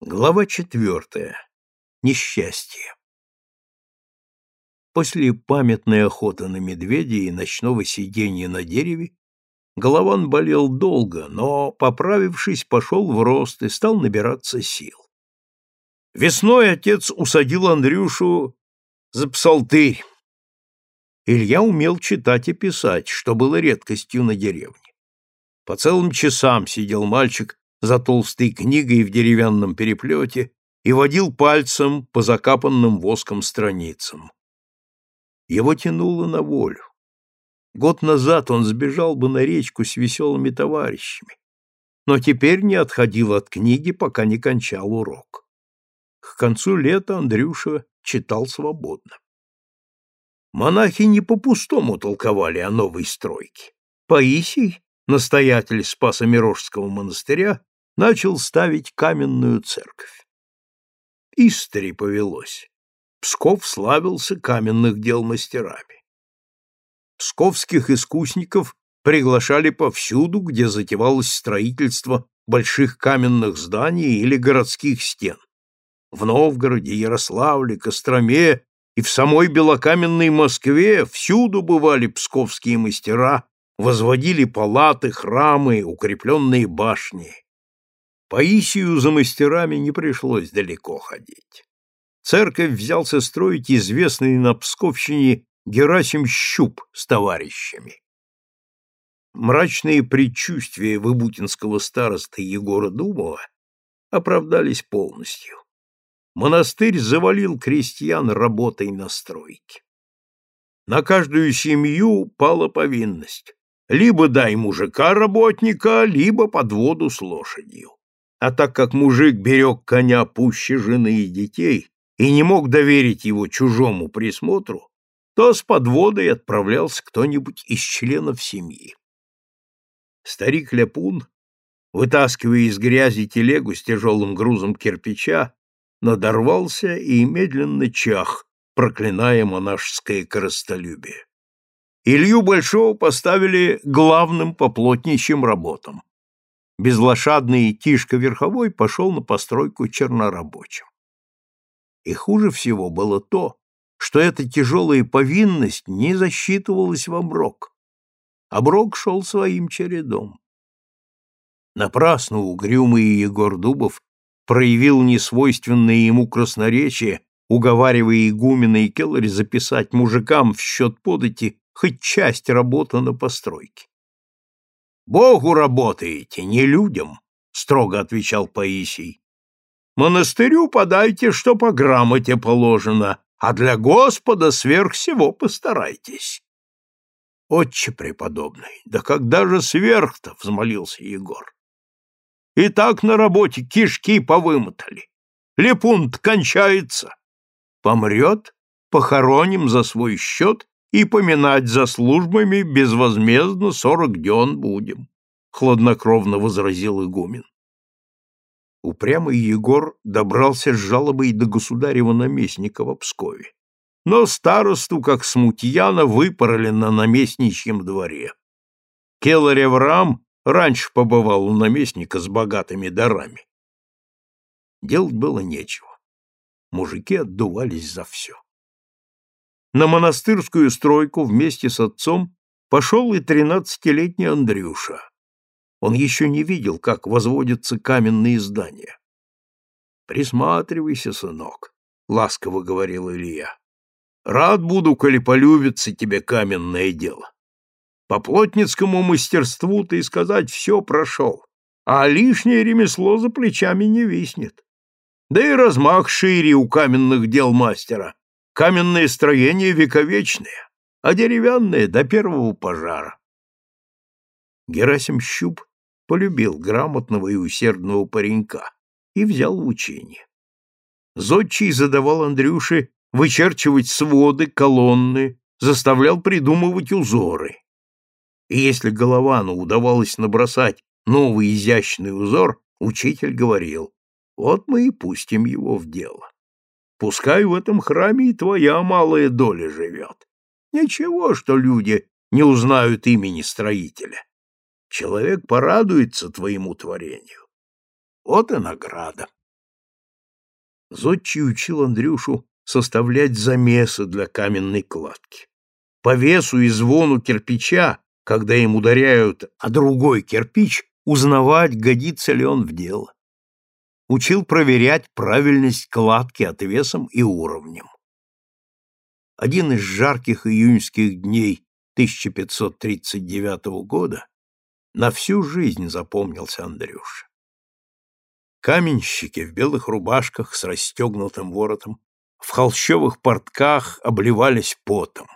Глава четвертая. Несчастье. После памятной охоты на медведя и ночного сидения на дереве Голован болел долго, но, поправившись, пошел в рост и стал набираться сил. Весной отец усадил Андрюшу за псалтырь. Илья умел читать и писать, что было редкостью на деревне. По целым часам сидел мальчик за толстой книгой в деревянном переплете и водил пальцем по закапанным воском страницам. Его тянуло на волю. Год назад он сбежал бы на речку с веселыми товарищами, но теперь не отходил от книги, пока не кончал урок. К концу лета Андрюша читал свободно. Монахи не по-пустому толковали о новой стройке. Паисий, настоятель Спасо-Мирожского монастыря, начал ставить каменную церковь. Истори повелось. Псков славился каменных дел мастерами. Псковских искусников приглашали повсюду, где затевалось строительство больших каменных зданий или городских стен. В Новгороде, Ярославле, Костроме и в самой белокаменной Москве всюду бывали псковские мастера, возводили палаты, храмы, укрепленные башни. Паисию за мастерами не пришлось далеко ходить. Церковь взялся строить известный на Псковщине Герасим Щуп с товарищами. Мрачные предчувствия выбутинского староста Егора Думова оправдались полностью. Монастырь завалил крестьян работой на стройке. На каждую семью пала повинность. Либо дай мужика работника, либо подводу с лошадью. А так как мужик берег коня пуще жены и детей и не мог доверить его чужому присмотру, то с подводой отправлялся кто-нибудь из членов семьи. Старик Ляпун, вытаскивая из грязи телегу с тяжелым грузом кирпича, надорвался и медленно чах, проклиная монашеское коростолюбие. Илью Большого поставили главным по плотничьим работам безлошадный Тишка Верховой пошел на постройку чернорабочим. И хуже всего было то, что эта тяжелая повинность не засчитывалась в оброк. Оброк шел своим чередом. Напрасно угрюмый Егор Дубов проявил несвойственное ему красноречие, уговаривая игумена и Келлари записать мужикам в счет подати хоть часть работы на постройке. Богу работаете, не людям, строго отвечал Паисий. Монастырю подайте, что по грамоте положено, а для Господа сверх всего постарайтесь. Отче преподобный, да когда же сверх-то, взмолился Егор. И так на работе кишки повымотали. Лепунт кончается. Помрет, похороним за свой счет и поминать за службами безвозмездно сорок дён будем, — хладнокровно возразил игумен. Упрямый Егор добрался с жалобой до государева наместника в Пскове, но старосту, как смутьяна, выпороли на наместничьем дворе. Келлар Авраам раньше побывал у наместника с богатыми дарами. Делать было нечего. Мужики отдувались за все. На монастырскую стройку вместе с отцом пошел и тринадцатилетний Андрюша. Он еще не видел, как возводятся каменные здания. «Присматривайся, сынок», — ласково говорил Илья. «Рад буду, коли полюбится тебе каменное дело. По плотницкому мастерству ты сказать все прошел, а лишнее ремесло за плечами не виснет. Да и размах шире у каменных дел мастера, Каменное строение вековечное, а деревянное до первого пожара. Герасим Щуп полюбил грамотного и усердного паренька и взял в учение. Зодчий задавал Андрюше вычерчивать своды, колонны, заставлял придумывать узоры. И если Головану удавалось набросать новый изящный узор, учитель говорил, вот мы и пустим его в дело. Пускай в этом храме и твоя малая доля живет. Ничего, что люди не узнают имени строителя. Человек порадуется твоему творению. Вот и награда. Зодчий учил Андрюшу составлять замесы для каменной кладки. По весу и звону кирпича, когда им ударяют, а другой кирпич, узнавать, годится ли он в дело. Учил проверять правильность кладки отвесом и уровнем. Один из жарких июньских дней 1539 года на всю жизнь запомнился Андрюша. Каменщики в белых рубашках с расстегнутым воротом, в холщовых портках обливались потом.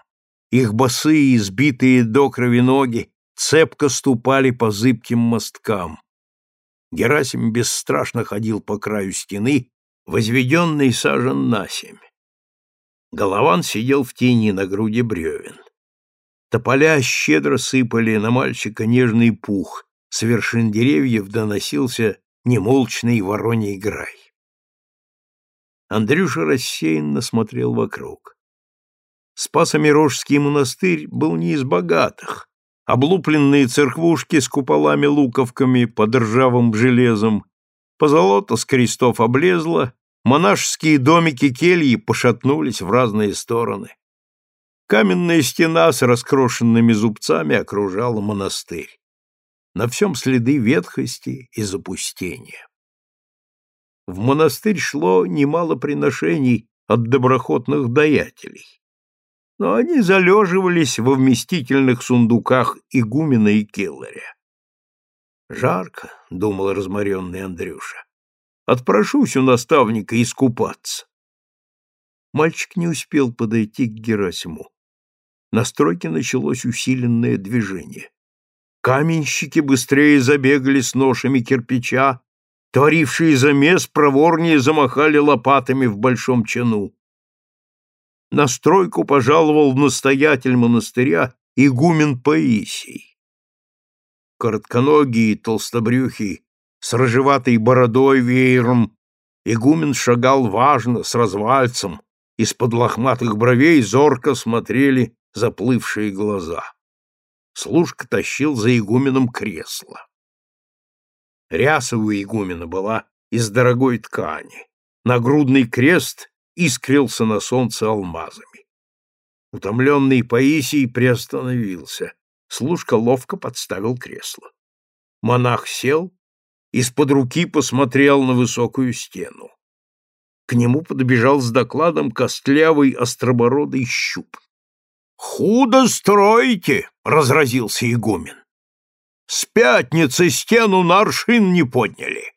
Их босые, избитые до крови ноги цепко ступали по зыбким мосткам. Герасим бесстрашно ходил по краю стены, возведенный сажен на семь. Голован сидел в тени на груди бревен. Тополя щедро сыпали на мальчика нежный пух, с вершин деревьев доносился немолчный вороний грай. Андрюша рассеянно смотрел вокруг. Спасо-Мирожский монастырь был не из богатых. Облупленные церквушки с куполами-луковками под ржавым железом, позолота с крестов облезла, монашеские домики кельи пошатнулись в разные стороны. Каменная стена с раскрошенными зубцами окружала монастырь на всем следы ветхости и запустения. В монастырь шло немало приношений от доброхотных даятелей, но они залеживались во вместительных сундуках игумена и келларя. «Жарко», — думал разморенный Андрюша, — «отпрошусь у наставника искупаться». Мальчик не успел подойти к Герасиму. На стройке началось усиленное движение. Каменщики быстрее забегали с ношами кирпича, творившие замес проворнее замахали лопатами в большом чину. На стройку пожаловал настоятель монастыря игумен Паисий. Коротконогий, толстобрюхий, с рыжеватой бородой веером, игумен шагал важно, с развальцем, из-под лохматых бровей зорко смотрели заплывшие глаза. Служка тащил за игуменом кресло. Ряса у игумена была из дорогой ткани. Нагрудный крест искрился на солнце алмазами. Утомленный Паисий приостановился. Служка ловко подставил кресло. Монах сел, из-под руки посмотрел на высокую стену. К нему подбежал с докладом костлявый остробородый щуп. «Худо строите!» — разразился игумен. «С пятницы стену на аршин не подняли».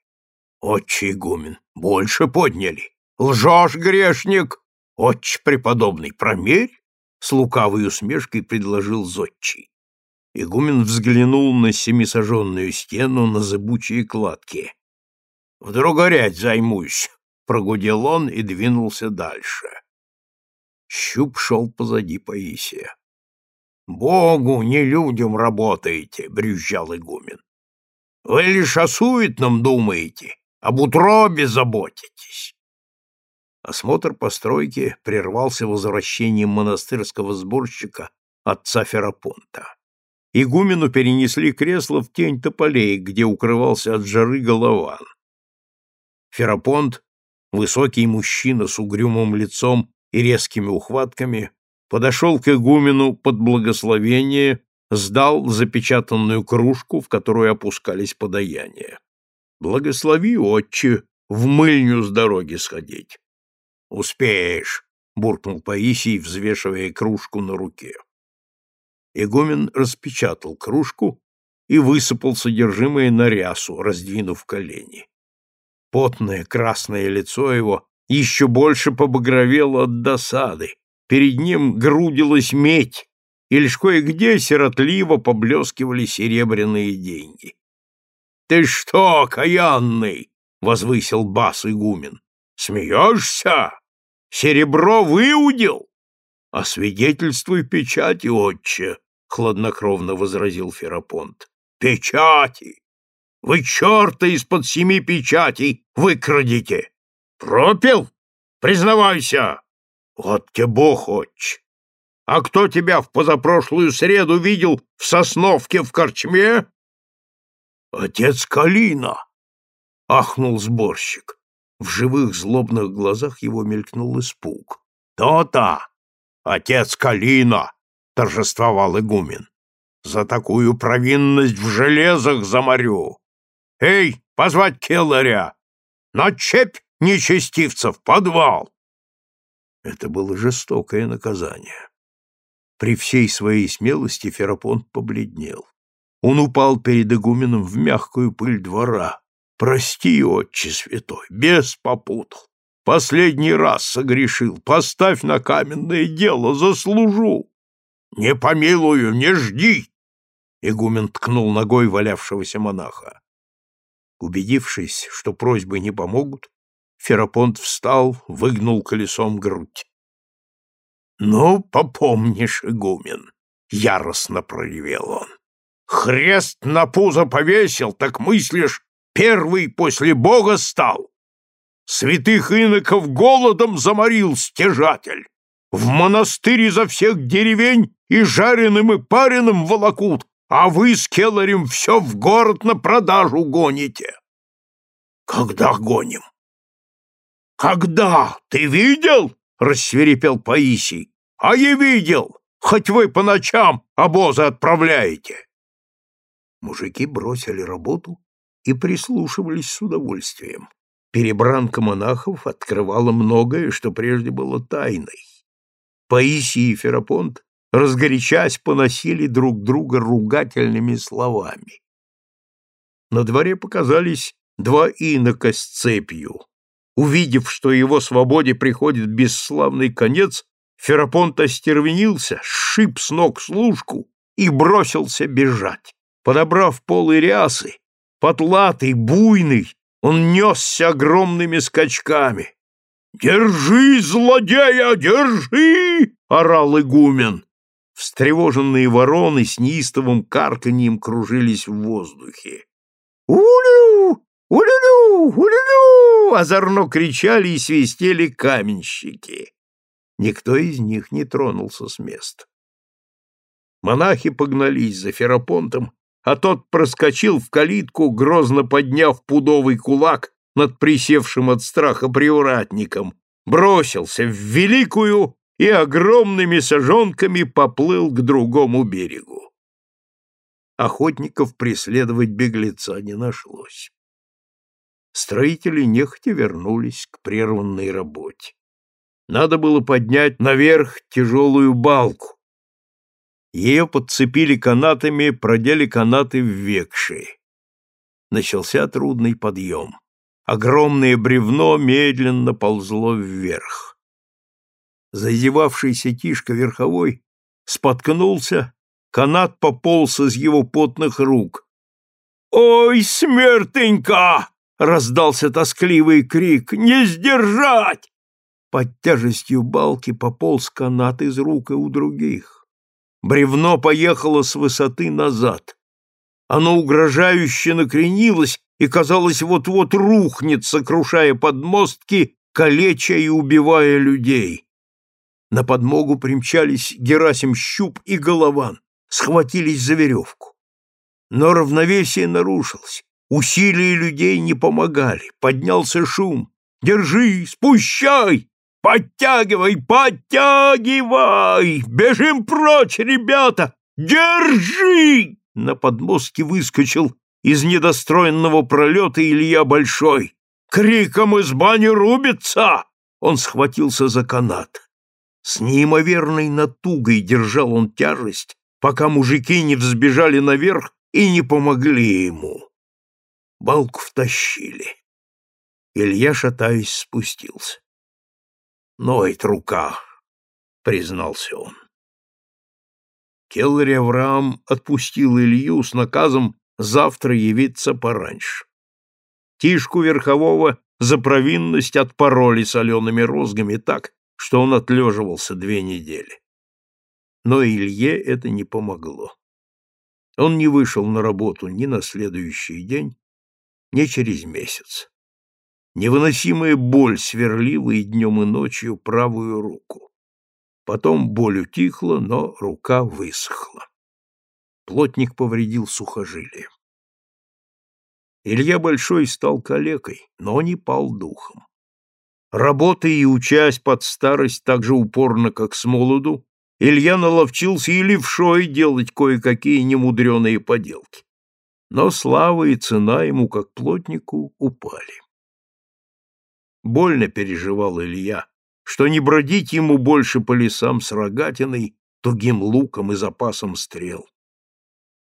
«Отче игумен, больше подняли. Лжешь, грешник!» «Отче преподобный, промерь!» — с лукавой усмешкой предложил зодчий. Игумен взглянул на семисоженную стену на зыбучие кладки. «Вдруг горять займусь!» — прогудел он и двинулся дальше. Щуп шел позади Паисия. «Богу, не людям работаете!» — брюзжал игумен. «Вы лишь о суетном думаете, об утробе заботитесь!» Осмотр постройки прервался возвращением монастырского сборщика отца Ферапонта. Игумену перенесли кресло в тень тополей, где укрывался от жары голован. Ферапонт, высокий мужчина с угрюмым лицом и резкими ухватками, подошел к игумену под благословение, сдал запечатанную кружку, в которую опускались подаяния. «Благослови, отче, в мыльню с дороги сходить». «Успеешь», — буркнул Паисий, взвешивая кружку на руке. Игумен распечатал кружку и высыпал содержимое на рясу, раздвинув колени. Потное красное лицо его еще больше побагровел от досады. Перед ним грудилась медь, и лишь кое-где сиротливо поблескивали серебряные деньги. — Ты что, каянный? — возвысил бас игумен. — Смеешься? Серебро выудил? — Освидетельствуй печати, отче, — хладнокровно возразил Ферапонт. — Печати! Вы черта из-под семи печатей выкрадите! Пропил? Признавайся. Вот тебе бог отч. А кто тебя в позапрошлую среду видел в Сосновке в корчме? Отец Калина, ахнул сборщик. В живых злобных глазах его мелькнул испуг. «То-то! Отец Калина!» — торжествовал игумен. «За такую провинность в железах заморю! Эй, позвать Келларя! На чепь нечестивцев, подвал!» Это было жестокое наказание. При всей своей смелости Ферапонт побледнел. Он упал перед игуменом в мягкую пыль двора. «Прости, отче святой, бес попутал. Последний раз согрешил. Поставь на каменное дело, заслужу». «Не помилую, не жди!» Игумен ткнул ногой валявшегося монаха. Убедившись, что просьбы не помогут, Ферапонт встал, выгнул колесом грудь. — Ну, попомнишь, игумен, — яростно проревел он. — Хрест на пузо повесил, так мыслишь, первый после Бога стал. Святых иноков голодом заморил стяжатель. В монастырь изо всех деревень и жареным, и пареным волокут, а вы с Келларем все в город на продажу гоните. Когда гоним? Когда? Ты видел? Рассверепел Паисий. А я видел. Хоть вы по ночам обозы отправляете. Мужики бросили работу и прислушивались с удовольствием. Перебранка монахов открывала многое, что прежде было тайной. Паисий и Ферапонт разгорячась, поносили друг друга ругательными словами. На дворе показались два инока с цепью. Увидев, что его свободе приходит бесславный конец, Ферапонт остервенился, сшиб с ног служку и бросился бежать. Подобрав полы рясы, потлатый, буйный, он несся огромными скачками. «Держи, злодея, держи!» — орал игумен. Встревоженные вороны с неистовым карканьем кружились в воздухе. «Улю! Улю! Улю!» — озорно кричали и свистели каменщики. Никто из них не тронулся с места. Монахи погнались за Ферапонтом, а тот проскочил в калитку, грозно подняв пудовый кулак над присевшим от страха привратником, бросился в великую и огромными сажонками поплыл к другому берегу. Охотников преследовать беглеца не нашлось. Строители нехотя вернулись к прерванной работе. Надо было поднять наверх тяжелую балку. Ее подцепили канатами, продели канаты в векши. Начался трудный подъем. Огромное бревно медленно ползло вверх. Зазевавшийся Тишка верховой споткнулся, канат пополз из его потных рук. «Ой, смертенька!» — раздался тоскливый крик. «Не сдержать!» Под тяжестью балки пополз канат из рук и у других. Бревно поехало с высоты назад. Оно угрожающе накренилось и, казалось, вот-вот рухнет, сокрушая подмостки, калеча и убивая людей. На подмогу примчались Герасим Щуп и Голован, схватились за веревку. Но равновесие нарушилось. Усилия людей не помогали. Поднялся шум. «Держи! Спущай! Подтягивай! Подтягивай! Бежим прочь, ребята! Держи!» На подмостке выскочил из недостроенного пролета Илья Большой. «Криком из бани рубится!» Он схватился за канат. С неимоверной натугой держал он тяжесть, пока мужики не взбежали наверх и не помогли ему. Балку втащили. Илья, шатаясь, спустился. «Ноет рука», — признался он. Келлари Авраам отпустил Илью с наказом завтра явиться пораньше. Тишку Верхового за провинность отпороли солеными розгами так, что он отлеживался две недели. Но Илье это не помогло. Он не вышел на работу ни на следующий день, ни через месяц. Невыносимая боль сверлила и днем, и ночью правую руку. Потом боль утихла, но рука высохла. Плотник повредил сухожилие. Илья Большой стал калекой, но не пал духом. Работая и учась под старость так же упорно, как с молоду, Илья наловчился и левшой делать кое-какие немудреные поделки. Но слава и цена ему, как плотнику, упали. Больно переживал Илья, что не бродить ему больше по лесам с рогатиной, тугим луком и запасом стрел.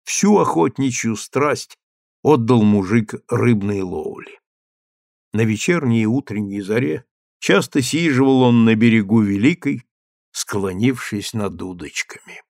Всю охотничью страсть отдал мужик рыбной ловли. На вечерней и утренней заре часто сиживал он на берегу Великой, склонившись над удочками.